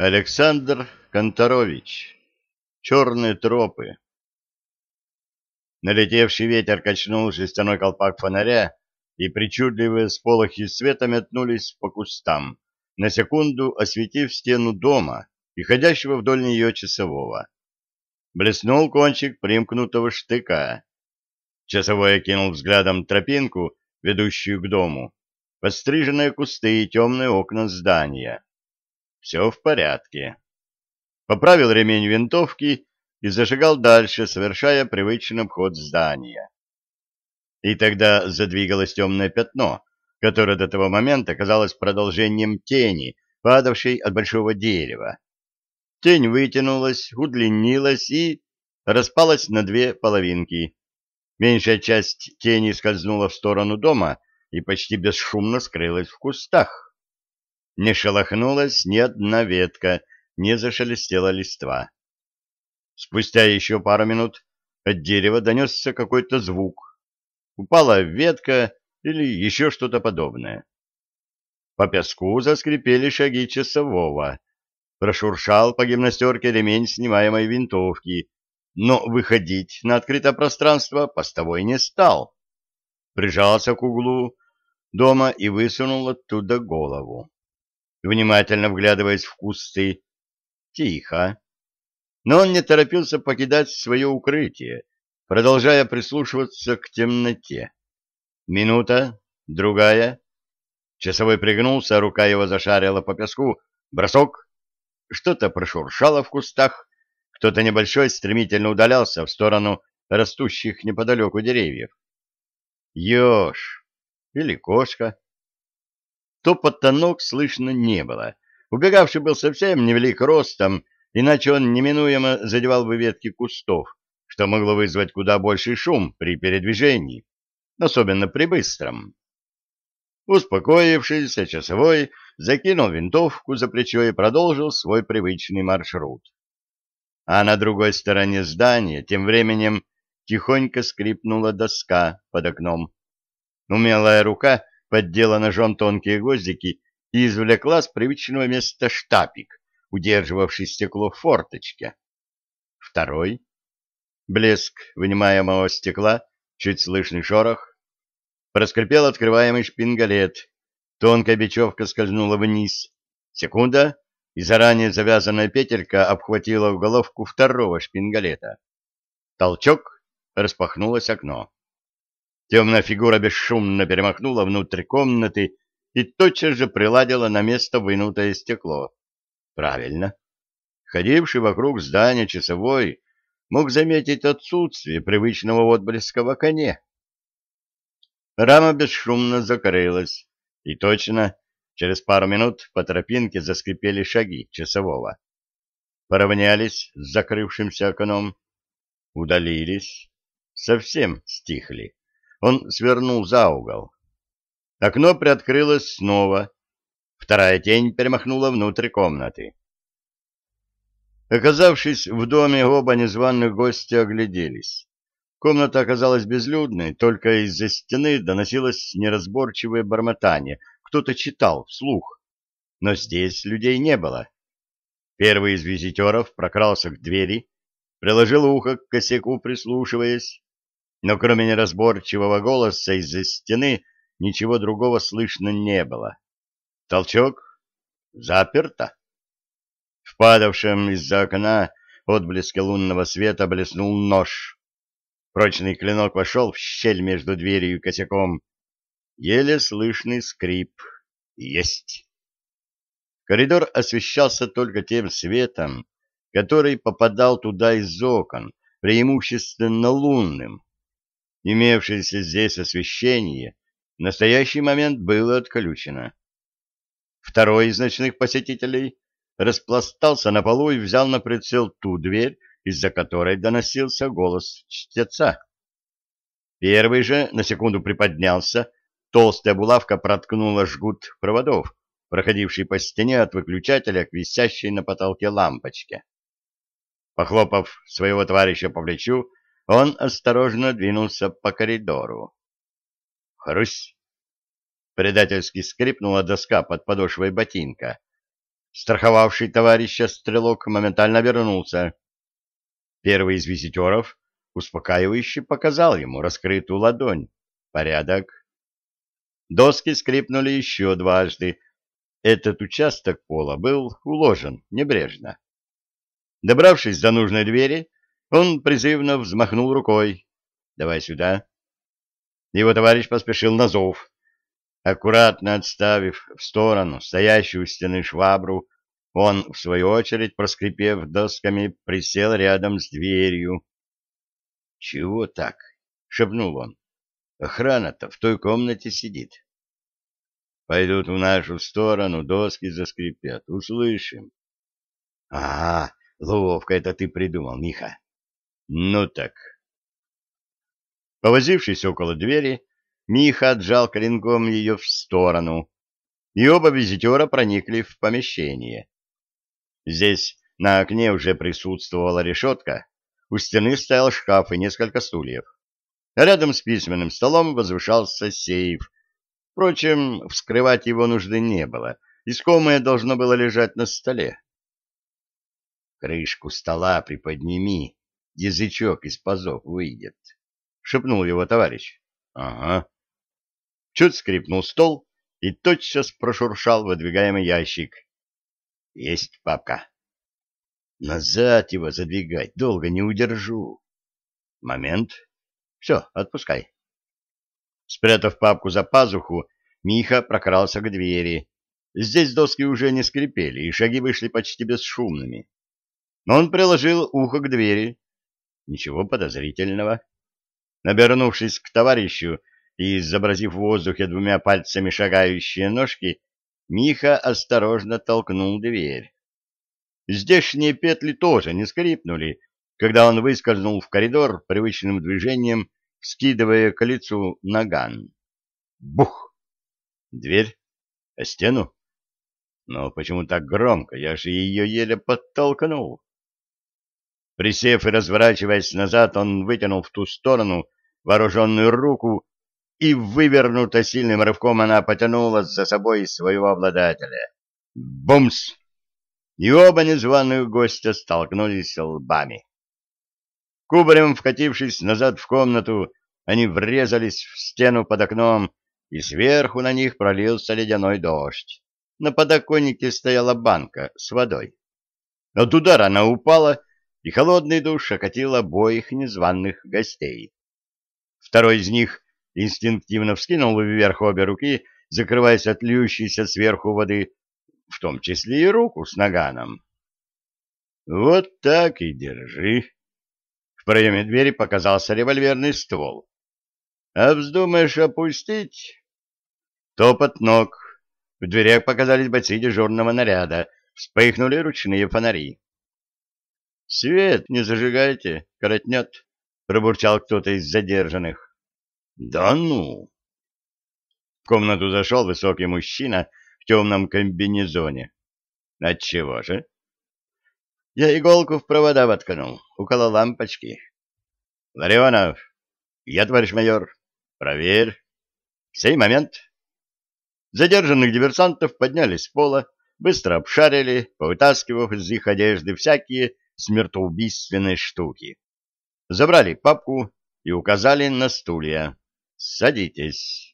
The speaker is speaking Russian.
Александр Конторович. Черные тропы. Налетевший ветер качнул жестяной колпак фонаря, и причудливые сполохи света метнулись по кустам, на секунду осветив стену дома и ходящего вдоль нее часового. Блеснул кончик примкнутого штыка. Часовой окинул взглядом тропинку, ведущую к дому, подстриженные кусты и темные окна здания. Все в порядке. Поправил ремень винтовки и зажигал дальше, совершая привычный обход здания. И тогда задвигалось темное пятно, которое до того момента казалось продолжением тени, падавшей от большого дерева. Тень вытянулась, удлинилась и распалась на две половинки. Меньшая часть тени скользнула в сторону дома и почти бесшумно скрылась в кустах. Не шелохнулась ни одна ветка, не зашелестела листва. Спустя еще пару минут от дерева донесся какой-то звук. Упала ветка или еще что-то подобное. По песку заскрипели шаги часового. Прошуршал по гимнастерке ремень снимаемой винтовки, но выходить на открытое пространство постовой не стал. Прижался к углу дома и высунул оттуда голову внимательно вглядываясь в кусты. Тихо. Но он не торопился покидать свое укрытие, продолжая прислушиваться к темноте. Минута, другая. Часовой пригнулся, рука его зашарила по песку. Бросок. Что-то прошуршало в кустах. Кто-то небольшой стремительно удалялся в сторону растущих неподалеку деревьев. Еж или кошка Топота ног слышно не было. Убегавший был совсем невелик ростом, иначе он неминуемо задевал бы ветки кустов, что могло вызвать куда больший шум при передвижении, особенно при быстром. Успокоившийся часовой закинул винтовку за плечо и продолжил свой привычный маршрут. А на другой стороне здания тем временем тихонько скрипнула доска под окном. Умелая рука поддела ножом тонкие гвоздики и извлекла с привычного места штапик, удерживавший стекло в форточке. Второй. Блеск вынимаемого стекла, чуть слышный шорох. Проскрипел открываемый шпингалет. Тонкая бечевка скользнула вниз. Секунда, и заранее завязанная петелька обхватила уголовку второго шпингалета. Толчок, распахнулось окно. Темная фигура бесшумно перемахнула внутрь комнаты и тотчас же приладила на место вынутое стекло. Правильно. Ходивший вокруг здания часовой мог заметить отсутствие привычного отблеска в окне. Рама бесшумно закрылась, и точно через пару минут по тропинке заскрипели шаги часового. Поравнялись с закрывшимся окном, удалились, совсем стихли. Он свернул за угол. Окно приоткрылось снова. Вторая тень перемахнула внутрь комнаты. Оказавшись в доме, оба незваных гостя огляделись. Комната оказалась безлюдной, только из-за стены доносилось неразборчивое бормотание. Кто-то читал вслух, но здесь людей не было. Первый из визитеров прокрался к двери, приложил ухо к косяку, прислушиваясь но кроме неразборчивого голоса из-за стены ничего другого слышно не было. Толчок. Заперто. В падавшем из-за окна отблеске лунного света блеснул нож. Прочный клинок вошел в щель между дверью и косяком. Еле слышный скрип. Есть. Коридор освещался только тем светом, который попадал туда из окон, преимущественно лунным имевшееся здесь освещение в настоящий момент было отключено. Второй из ночных посетителей распластался на полу и взял на прицел ту дверь, из-за которой доносился голос чтеца. Первый же на секунду приподнялся, толстая булавка проткнула жгут проводов, проходивший по стене от выключателя к висящей на потолке лампочке. Похлопав своего товарища по плечу, он осторожно двинулся по коридору. Хрусь! Предательски скрипнула доска под подошвой ботинка. Страховавший товарища стрелок моментально вернулся. Первый из визитеров успокаивающе показал ему раскрытую ладонь. Порядок. Доски скрипнули еще дважды. Этот участок пола был уложен небрежно. Добравшись до нужной двери, он призывно взмахнул рукой. «Давай сюда». Его товарищ поспешил на зов. Аккуратно отставив в сторону стоящую у стены швабру, он, в свою очередь, проскрипев досками, присел рядом с дверью. — Чего так? — шепнул он. — Охрана-то в той комнате сидит. Пойдут в нашу сторону, доски заскрипят. Услышим. — А, ловко это ты придумал, Миха. — Ну так. Повозившись около двери, Миха отжал клинком ее в сторону, и оба визитера проникли в помещение. Здесь на окне уже присутствовала решетка, у стены стоял шкаф и несколько стульев. рядом с письменным столом возвышался сейф. Впрочем, вскрывать его нужды не было, искомое должно было лежать на столе. «Крышку стола приподними, язычок из пазов выйдет», — шепнул его товарищ. «Ага». Чуть скрипнул стол и тотчас прошуршал выдвигаемый ящик. Есть папка. Назад его задвигать долго не удержу. Момент. Все, отпускай. Спрятав папку за пазуху, Миха прокрался к двери. Здесь доски уже не скрипели, и шаги вышли почти бесшумными. Но он приложил ухо к двери. Ничего подозрительного. Набернувшись к товарищу и изобразив в воздухе двумя пальцами шагающие ножки, Миха осторожно толкнул дверь. Здешние петли тоже не скрипнули, когда он выскользнул в коридор привычным движением, скидывая к лицу наган. Бух! Дверь? А стену? Но почему так громко? Я же ее еле подтолкнул. Присев и разворачиваясь назад, он вытянул в ту сторону вооруженную руку и вывернута сильным рывком она потянула за собой своего обладателя. Бумс! И оба незваных гостя столкнулись лбами. Кубарем вкатившись назад в комнату, они врезались в стену под окном, и сверху на них пролился ледяной дождь. На подоконнике стояла банка с водой. От удара она упала, и холодный душ окатил обоих незваных гостей. Второй из них инстинктивно вскинул вверх обе руки, закрываясь от льющейся сверху воды, в том числе и руку с наганом. «Вот так и держи». В проеме двери показался револьверный ствол. «А вздумаешь опустить?» Топот ног. В дверях показались бойцы дежурного наряда. Вспыхнули ручные фонари. «Свет не зажигайте, коротнет», — пробурчал кто-то из задержанных. Да ну! В комнату зашел высокий мужчина в темном комбинезоне. Отчего же? Я иголку в провода воткнул, около лампочки. Ларионов, я, товарищ майор, проверь. В сей момент. Задержанных диверсантов подняли с пола, быстро обшарили, повытаскивав из их одежды всякие смертоубийственные штуки. Забрали папку и указали на стулья. Садитесь.